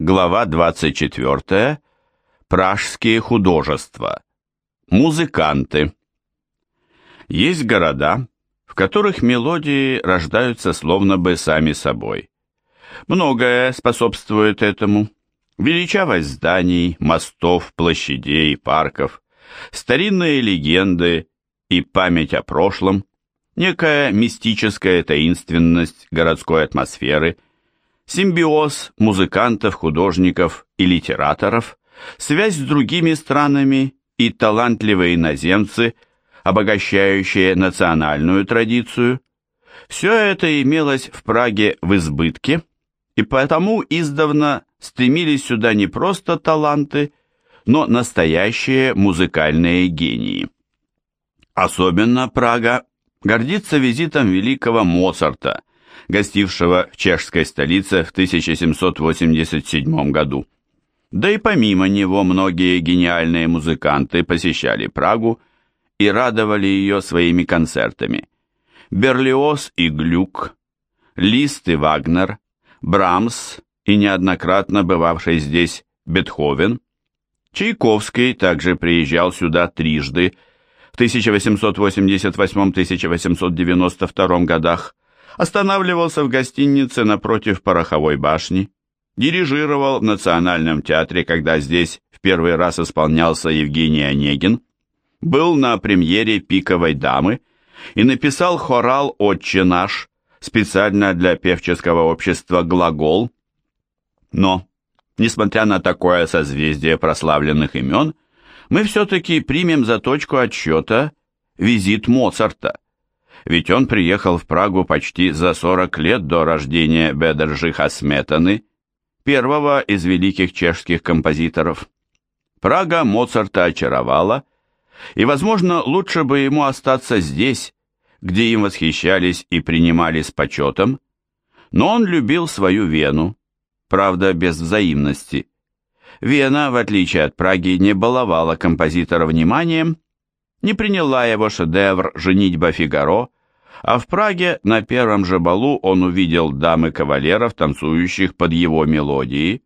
Глава 24. Пражские художества. Музыканты. Есть города, в которых мелодии рождаются словно бы сами собой. Многое способствует этому. Величавость зданий, мостов, площадей, парков, старинные легенды и память о прошлом, некая мистическая таинственность городской атмосферы – симбиоз музыкантов, художников и литераторов, связь с другими странами и талантливые иноземцы, обогащающие национальную традицию. Все это имелось в Праге в избытке, и потому издавна стремились сюда не просто таланты, но настоящие музыкальные гении. Особенно Прага гордится визитом великого Моцарта, гостившего в чешской столице в 1787 году. Да и помимо него многие гениальные музыканты посещали Прагу и радовали ее своими концертами. Берлиоз и Глюк, Лист и Вагнер, Брамс и неоднократно бывавший здесь Бетховен. Чайковский также приезжал сюда трижды, в 1888-1892 годах, останавливался в гостинице напротив пороховой башни, дирижировал в Национальном театре, когда здесь в первый раз исполнялся Евгений Онегин, был на премьере «Пиковой дамы» и написал хорал «Отче наш» специально для певческого общества «Глагол». Но, несмотря на такое созвездие прославленных имен, мы все-таки примем за точку отсчета визит Моцарта – ведь он приехал в Прагу почти за 40 лет до рождения Бедержиха Сметаны, первого из великих чешских композиторов. Прага Моцарта очаровала, и, возможно, лучше бы ему остаться здесь, где им восхищались и принимали с почетом, но он любил свою Вену, правда, без взаимности. Вена, в отличие от Праги, не баловала композитора вниманием, не приняла его шедевр «Женитьба Фигаро», а в Праге на первом же балу он увидел дамы кавалеров, танцующих под его мелодии,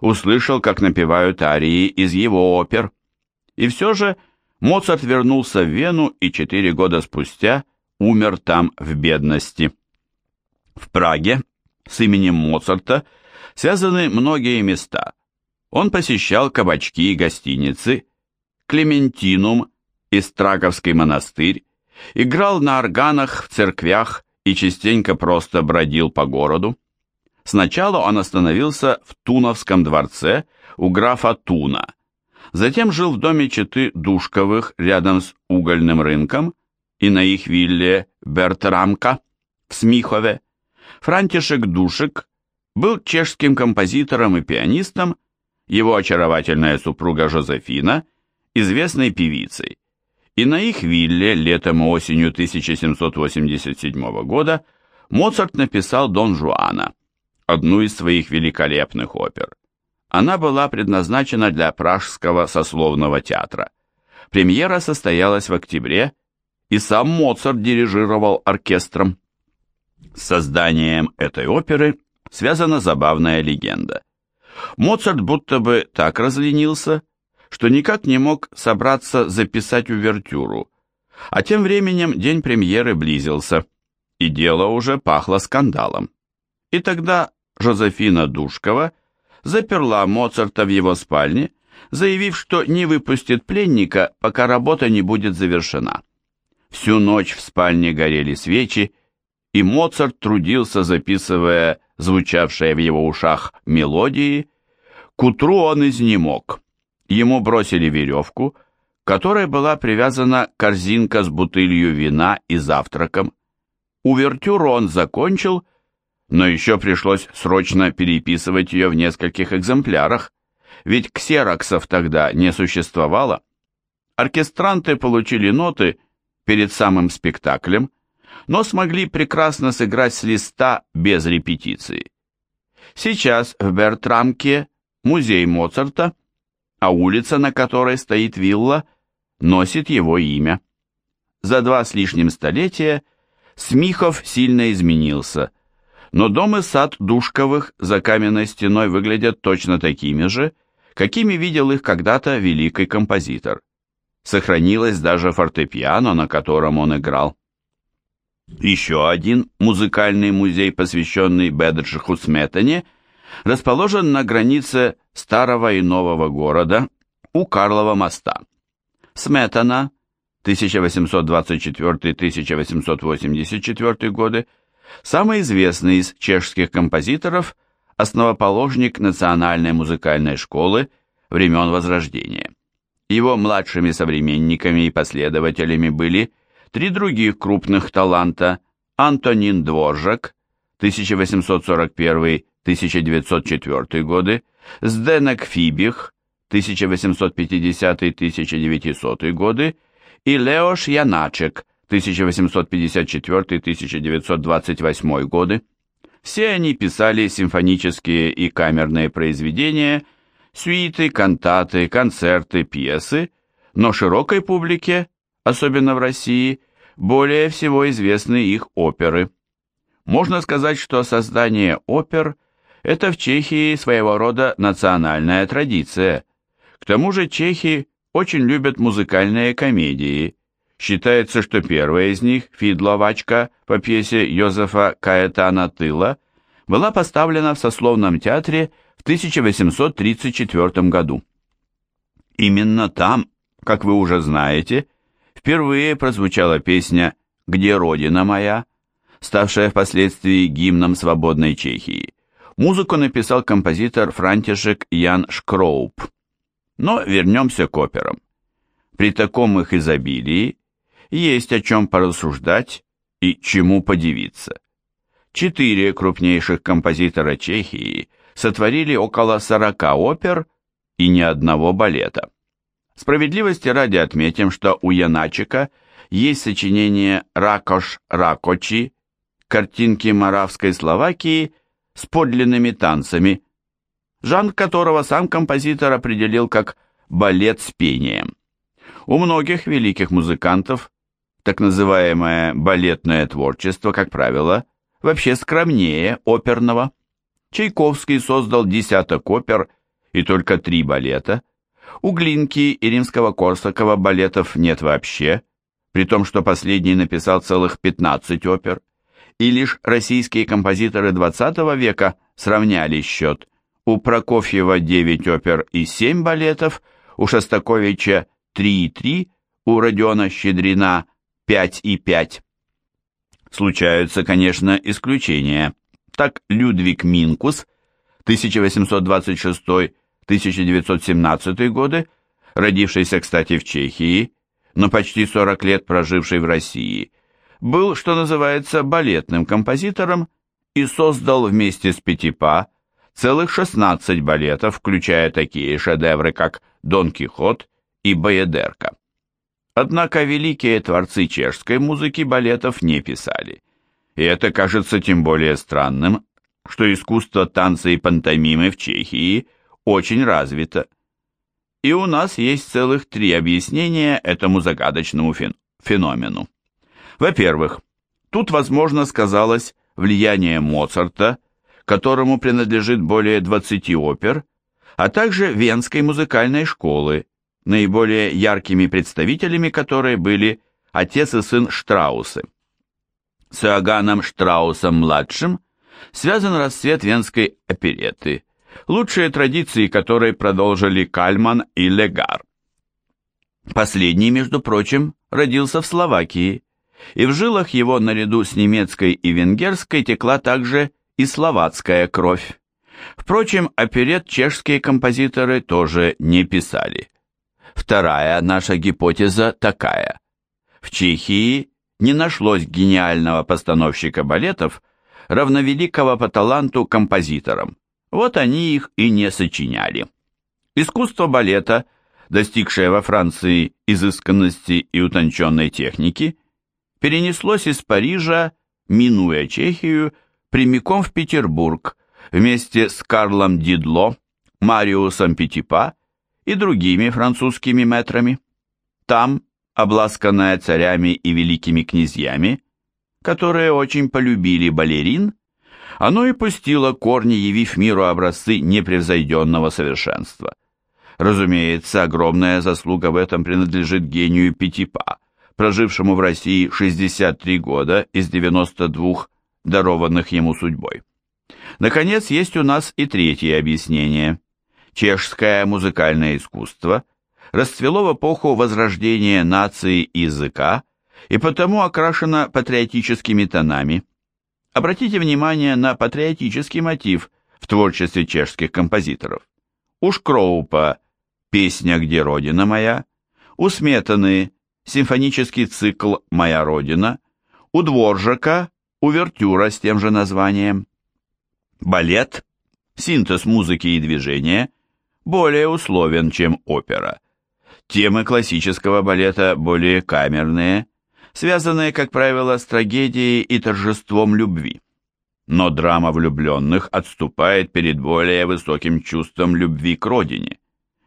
услышал, как напевают арии из его опер. И все же Моцарт вернулся в Вену и четыре года спустя умер там в бедности. В Праге с именем Моцарта связаны многие места. Он посещал кабачки и гостиницы, Клементинум и Страковский монастырь, играл на органах в церквях и частенько просто бродил по городу. Сначала он остановился в Туновском дворце у графа Туна, затем жил в доме четы Душковых рядом с угольным рынком и на их вилле Бертрамка в Смихове. Франтишек Душек был чешским композитором и пианистом, его очаровательная супруга Жозефина – известной певицей и на их вилле летом и осенью 1787 года Моцарт написал «Дон Жуана», одну из своих великолепных опер. Она была предназначена для Пражского сословного театра. Премьера состоялась в октябре, и сам Моцарт дирижировал оркестром. С созданием этой оперы связана забавная легенда. Моцарт будто бы так разленился, что никак не мог собраться записать увертюру, а тем временем день премьеры близился, и дело уже пахло скандалом. И тогда Жозефина Душкова заперла Моцарта в его спальне, заявив, что не выпустит пленника, пока работа не будет завершена. Всю ночь в спальне горели свечи, и Моцарт трудился, записывая звучавшие в его ушах мелодии. К утру он изнемог. Ему бросили веревку, которой была привязана корзинка с бутылью вина и завтраком. Увертюру он закончил, но еще пришлось срочно переписывать ее в нескольких экземплярах, ведь ксероксов тогда не существовало. Оркестранты получили ноты перед самым спектаклем, но смогли прекрасно сыграть с листа без репетиции. Сейчас в Бертрамке музей Моцарта – а улица, на которой стоит вилла, носит его имя. За два с лишним столетия Смихов сильно изменился, но дом и сад Душковых за каменной стеной выглядят точно такими же, какими видел их когда-то великий композитор. Сохранилось даже фортепиано, на котором он играл. Еще один музыкальный музей, посвященный Бедршиху Сметане, расположен на границе старого и нового города у Карлова моста. Сметана 1824-1884 годы, самый известный из чешских композиторов, основоположник Национальной музыкальной школы времен Возрождения. Его младшими современниками и последователями были три других крупных таланта Антонин Дворжак 1841-1904 годы, Сденек Фибих 1850-1900 годы и Леош Яначек 1854-1928 годы. Все они писали симфонические и камерные произведения, сюиты, кантаты, концерты, пьесы, но широкой публике, особенно в России, более всего известны их оперы. Можно сказать, что создание опер – это в Чехии своего рода национальная традиция. К тому же чехи очень любят музыкальные комедии. Считается, что первая из них, «Фидловачка» по пьесе Йозефа Каэтана Тыла, была поставлена в сословном театре в 1834 году. Именно там, как вы уже знаете, впервые прозвучала песня «Где Родина моя», ставшая впоследствии гимном свободной Чехии. Музыку написал композитор Франтишек Ян Шкроуп. Но вернемся к операм. При таком их изобилии есть о чем порассуждать и чему подивиться. Четыре крупнейших композитора Чехии сотворили около 40 опер и ни одного балета. Справедливости ради отметим, что у Яначика есть сочинение «Ракош Ракочи», картинки Моравской Словакии с подлинными танцами, жанр которого сам композитор определил как балет с пением. У многих великих музыкантов так называемое балетное творчество, как правило, вообще скромнее оперного. Чайковский создал десяток опер и только три балета – у Глинки и Римского-Корсакова балетов нет вообще, при том, что последний написал целых 15 опер, и лишь российские композиторы XX века сравняли счет. У Прокофьева 9 опер и 7 балетов, у Шостаковича 3 и 3, у Родиона Щедрина 5 и 5. Случаются, конечно, исключения. Так Людвиг Минкус 1826 1917 годы, родившийся, кстати, в Чехии, но почти 40 лет проживший в России, был, что называется, балетным композитором и создал вместе с Петипа целых 16 балетов, включая такие шедевры, как «Дон Кихот» и «Боедерка». Однако великие творцы чешской музыки балетов не писали. И это кажется тем более странным, что искусство танца и пантомимы в Чехии очень развито. И у нас есть целых три объяснения этому загадочному феномену. Во-первых, тут, возможно, сказалось влияние Моцарта, которому принадлежит более 20 опер, а также Венской музыкальной школы, наиболее яркими представителями которой были отец и сын Штраусы. С Иоганном Штраусом-младшим связан расцвет венской оперетты, лучшие традиции которой продолжили Кальман и Легар. Последний, между прочим, родился в Словакии, и в жилах его наряду с немецкой и венгерской текла также и словацкая кровь. Впрочем, оперет чешские композиторы тоже не писали. Вторая наша гипотеза такая. В Чехии не нашлось гениального постановщика балетов, равновеликого по таланту композиторам. Вот они их и не сочиняли. Искусство балета, достигшее во Франции изысканности и утонченной техники, перенеслось из Парижа, минуя Чехию, прямиком в Петербург, вместе с Карлом Дидло, Мариусом Петипа и другими французскими метрами. Там, обласканная царями и великими князьями, которые очень полюбили балерин, Оно и пустило корни, явив миру образцы непревзойденного совершенства. Разумеется, огромная заслуга в этом принадлежит гению Пятипа, прожившему в России 63 года из 92 дарованных ему судьбой. Наконец, есть у нас и третье объяснение. Чешское музыкальное искусство расцвело в эпоху возрождения нации и языка и потому окрашено патриотическими тонами. Обратите внимание на патриотический мотив в творчестве чешских композиторов. У Шкроупа «Песня, где Родина моя», у Сметаны симфонический цикл «Моя Родина», у Дворжака увертюра с тем же названием. Балет, синтез музыки и движения, более условен, чем опера. Темы классического балета более камерные, связанные, как правило, с трагедией и торжеством любви. Но драма влюбленных отступает перед более высоким чувством любви к родине,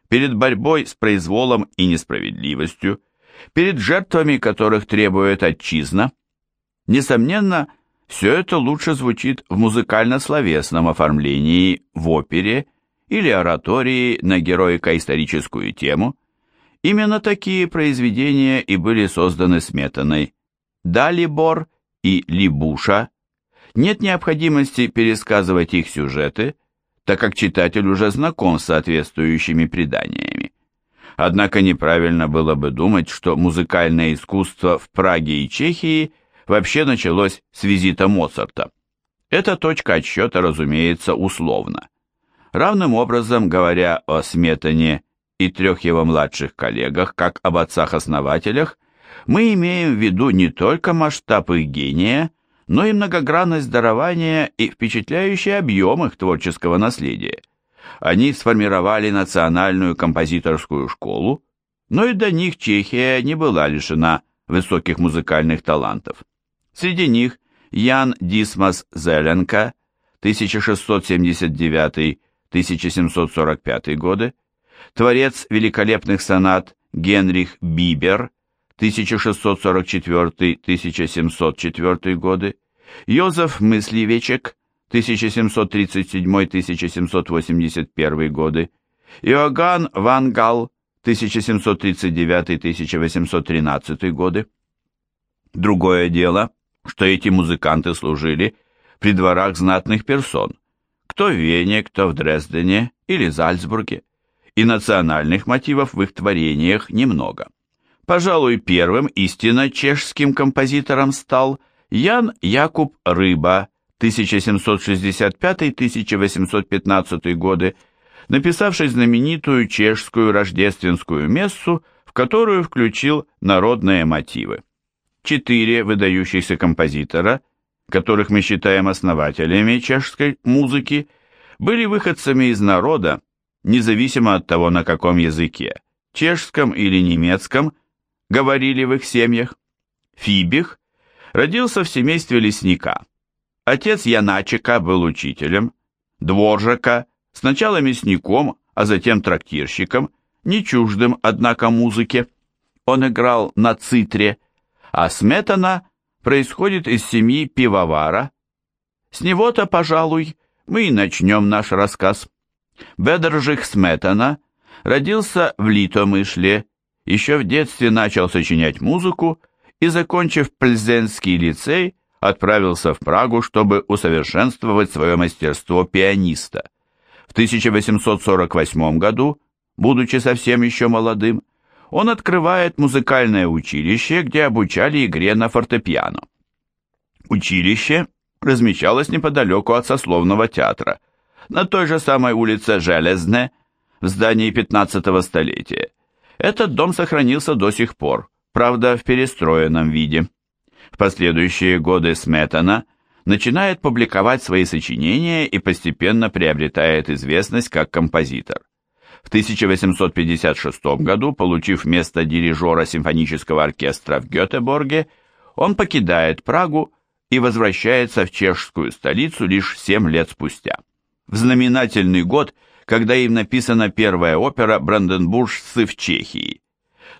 перед борьбой с произволом и несправедливостью, перед жертвами, которых требует отчизна. Несомненно, все это лучше звучит в музыкально-словесном оформлении в опере или оратории на героико-историческую тему. Именно такие произведения и были созданы Сметаной. Далибор и Либуша. Нет необходимости пересказывать их сюжеты, так как читатель уже знаком с соответствующими преданиями. Однако неправильно было бы думать, что музыкальное искусство в Праге и Чехии вообще началось с визита Моцарта. Эта точка отсчета, разумеется, условна. Равным образом, говоря о Сметане и трех его младших коллегах, как об отцах-основателях, мы имеем в виду не только масштаб их гения, но и многогранность дарования и впечатляющий объем их творческого наследия. Они сформировали национальную композиторскую школу, но и до них Чехия не была лишена высоких музыкальных талантов. Среди них Ян Дисмас Зеленко 1679-1745 годы, творец великолепных сонат Генрих Бибер 1644-1704 годы, Йозеф Мысливечек 1737-1781 годы, Иоганн Ван Гал 1739-1813 годы. Другое дело, что эти музыканты служили при дворах знатных персон, кто в Вене, кто в Дрездене или Зальцбурге, и национальных мотивов в их творениях немного. Пожалуй, первым истинно чешским композитором стал Ян Якуб Рыба 1765-1815 годы, написавший знаменитую чешскую рождественскую мессу, в которую включил народные мотивы четыре выдающихся композитора, которых мы считаем основателями чешской музыки, были выходцами из народа, независимо от того, на каком языке, чешском или немецком, говорили в их семьях. Фибих родился в семействе лесника. Отец Яначика был учителем, Дворжака, сначала мясником, а затем трактирщиком, не чуждым, однако, музыке. Он играл на цитре, а сметана происходит из семьи пивовара. С него-то, пожалуй, мы и начнем наш рассказ. Бедержих Сметана родился в Литомышле, еще в детстве начал сочинять музыку и, закончив Пльзенский лицей, отправился в Прагу, чтобы усовершенствовать свое мастерство пианиста. В 1848 году, будучи совсем еще молодым, он открывает музыкальное училище, где обучали игре на фортепиано. Училище размещалось неподалеку от сословного театра, на той же самой улице Железне, в здании 15 столетия. Этот дом сохранился до сих пор, правда, в перестроенном виде. В последующие годы Сметана начинает публиковать свои сочинения и постепенно приобретает известность как композитор. В 1856 году, получив место дирижера симфонического оркестра в Гетеборге, он покидает Прагу и возвращается в чешскую столицу лишь 7 лет спустя. В знаменательный год, когда им написана первая опера «Бранденбуржцы в Чехии».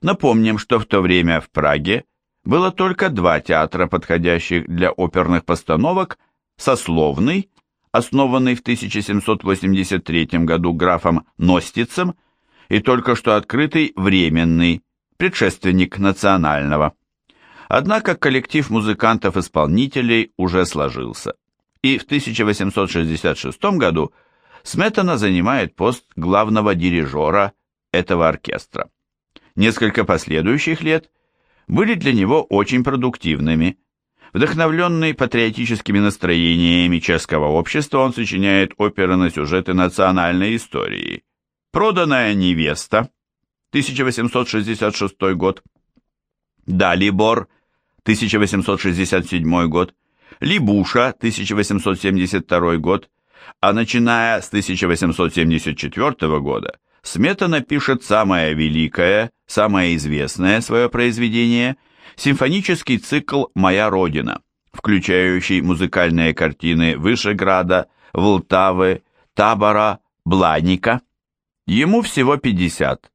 Напомним, что в то время в Праге было только два театра, подходящих для оперных постановок – Сословный основанный в 1783 году графом Ностицем, и только что открытый временный, предшественник национального. Однако коллектив музыкантов-исполнителей уже сложился, и в 1866 году Сметана занимает пост главного дирижера этого оркестра. Несколько последующих лет были для него очень продуктивными. Вдохновленный патриотическими настроениями чешского общества, он сочиняет оперы на сюжеты национальной истории. «Проданная невеста» 1866 год, «Далибор» 1867 год, «Либуша» 1872 год, а начиная с 1874 года Сметана пишет самое великое, самое известное свое произведение – симфонический цикл «Моя Родина», включающий музыкальные картины Вышеграда, Волтавы, Табора, Бланика. Ему всего 50,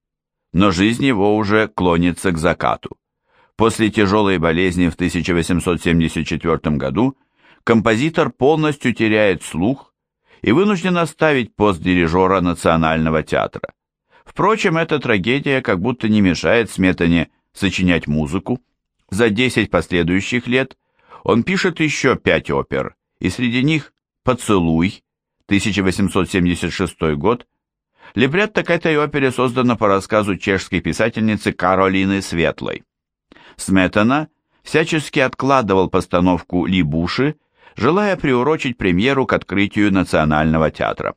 но жизнь его уже клонится к закату. После тяжелой болезни в 1874 году композитор полностью теряет слух и вынужден оставить пост дирижера Национального театра. Впрочем, эта трагедия как будто не мешает Сметане сочинять музыку. За 10 последующих лет он пишет еще пять опер, и среди них «Поцелуй» 1876 год. Либретто к этой опере создано по рассказу чешской писательницы Каролины Светлой. Сметана всячески откладывал постановку «Либуши», желая приурочить премьеру к открытию Национального театра.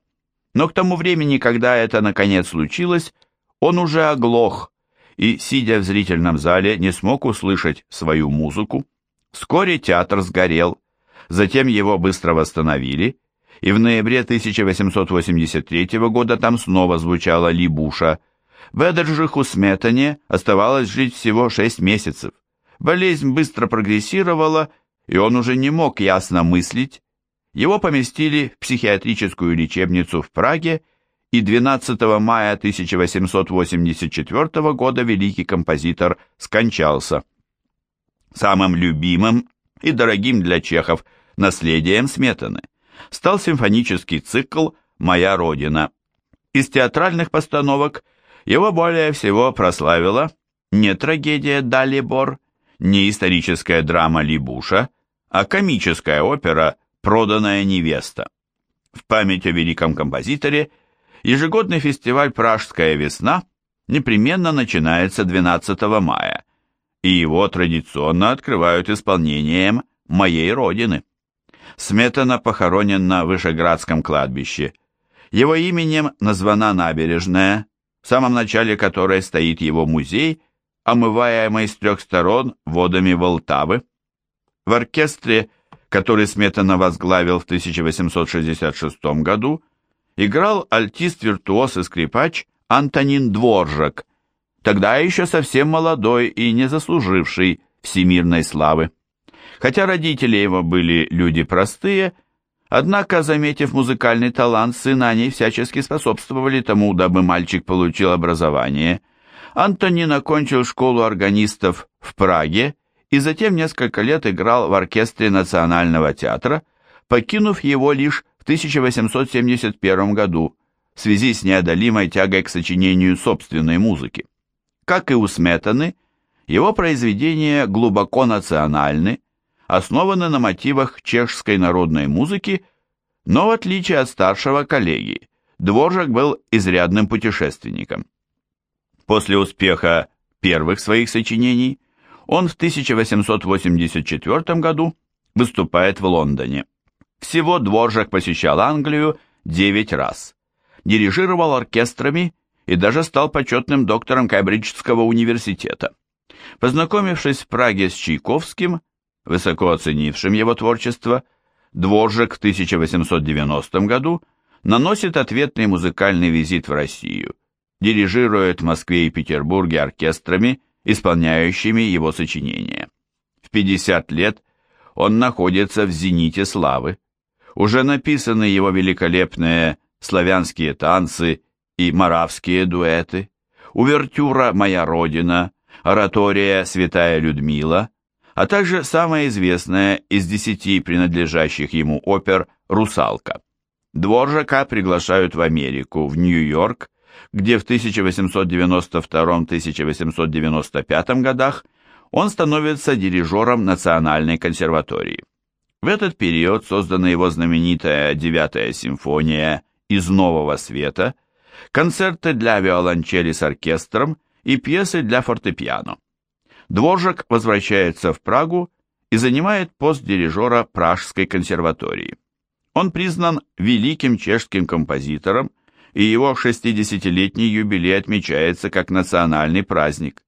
Но к тому времени, когда это наконец случилось, он уже оглох и, сидя в зрительном зале, не смог услышать свою музыку. Вскоре театр сгорел, затем его быстро восстановили, и в ноябре 1883 года там снова звучала «Либуша». Ведержиху Сметане оставалось жить всего шесть месяцев. Болезнь быстро прогрессировала, и он уже не мог ясно мыслить, его поместили в психиатрическую лечебницу в Праге, и 12 мая 1884 года великий композитор скончался. Самым любимым и дорогим для чехов наследием Сметаны стал симфонический цикл «Моя Родина». Из театральных постановок его более всего прославила не трагедия «Далибор», не историческая драма «Либуша», а комическая опера «Проданная невеста». В память о великом композиторе ежегодный фестиваль «Пражская весна» непременно начинается 12 мая, и его традиционно открывают исполнением «Моей Родины». Сметана похоронен на Вышеградском кладбище. Его именем названа набережная, в самом начале которой стоит его музей, омываемый с трех сторон водами Волтавы. В оркестре который Сметана возглавил в 1866 году, играл альтист-виртуоз и скрипач Антонин Дворжак, тогда еще совсем молодой и не заслуживший всемирной славы. Хотя родители его были люди простые, однако, заметив музыкальный талант сына, они всячески способствовали тому, дабы мальчик получил образование. Антонин окончил школу органистов в Праге и затем несколько лет играл в оркестре Национального театра, покинув его лишь в 1871 году в связи с неодолимой тягой к сочинению собственной музыки. Как и у Сметаны, его произведения глубоко национальны, основаны на мотивах чешской народной музыки, но в отличие от старшего коллеги, Дворжак был изрядным путешественником. После успеха первых своих сочинений он в 1884 году выступает в Лондоне. Всего Дворжак посещал Англию 9 раз. Дирижировал оркестрами и даже стал почетным доктором Кембриджского университета. Познакомившись в Праге с Чайковским, высоко оценившим его творчество, Дворжак в 1890 году наносит ответный музыкальный визит в Россию, дирижирует в Москве и Петербурге оркестрами исполняющими его сочинения. В 50 лет он находится в зените славы. Уже написаны его великолепные славянские танцы и маравские дуэты, увертюра «Моя Родина», оратория «Святая Людмила», а также самая известная из десяти принадлежащих ему опер «Русалка». Дворжака приглашают в Америку, в Нью-Йорк, где в 1892-1895 годах он становится дирижером Национальной консерватории. В этот период создана его знаменитая «Девятая симфония» из «Нового света», концерты для виолончели с оркестром и пьесы для фортепиано. Дворжак возвращается в Прагу и занимает пост дирижера Пражской консерватории. Он признан великим чешским композитором, и его 60-летний юбилей отмечается как национальный праздник.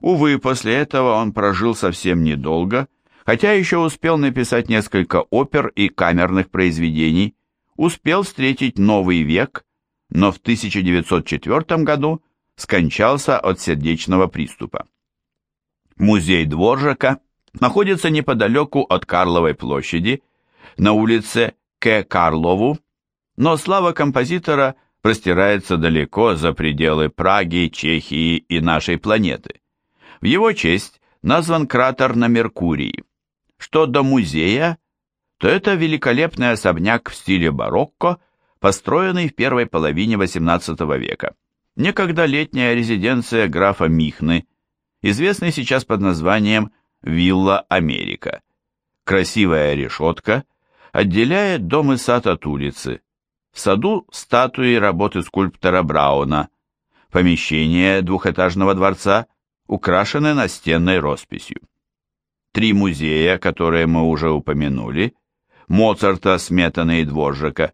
Увы, после этого он прожил совсем недолго, хотя еще успел написать несколько опер и камерных произведений, успел встретить новый век, но в 1904 году скончался от сердечного приступа. Музей Дворжака находится неподалеку от Карловой площади, на улице К. Карлову, но слава композитора простирается далеко за пределы Праги, Чехии и нашей планеты. В его честь назван кратер на Меркурии. Что до музея, то это великолепный особняк в стиле барокко, построенный в первой половине XVIII века. Некогда летняя резиденция графа Михны, известный сейчас под названием «Вилла Америка». Красивая решетка отделяет дом и сад от улицы. В саду статуи работы скульптора Брауна. Помещение двухэтажного дворца украшены настенной росписью. Три музея, которые мы уже упомянули, Моцарта, Сметаны и Дворжака,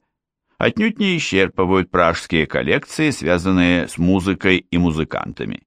отнюдь не исчерпывают пражские коллекции, связанные с музыкой и музыкантами.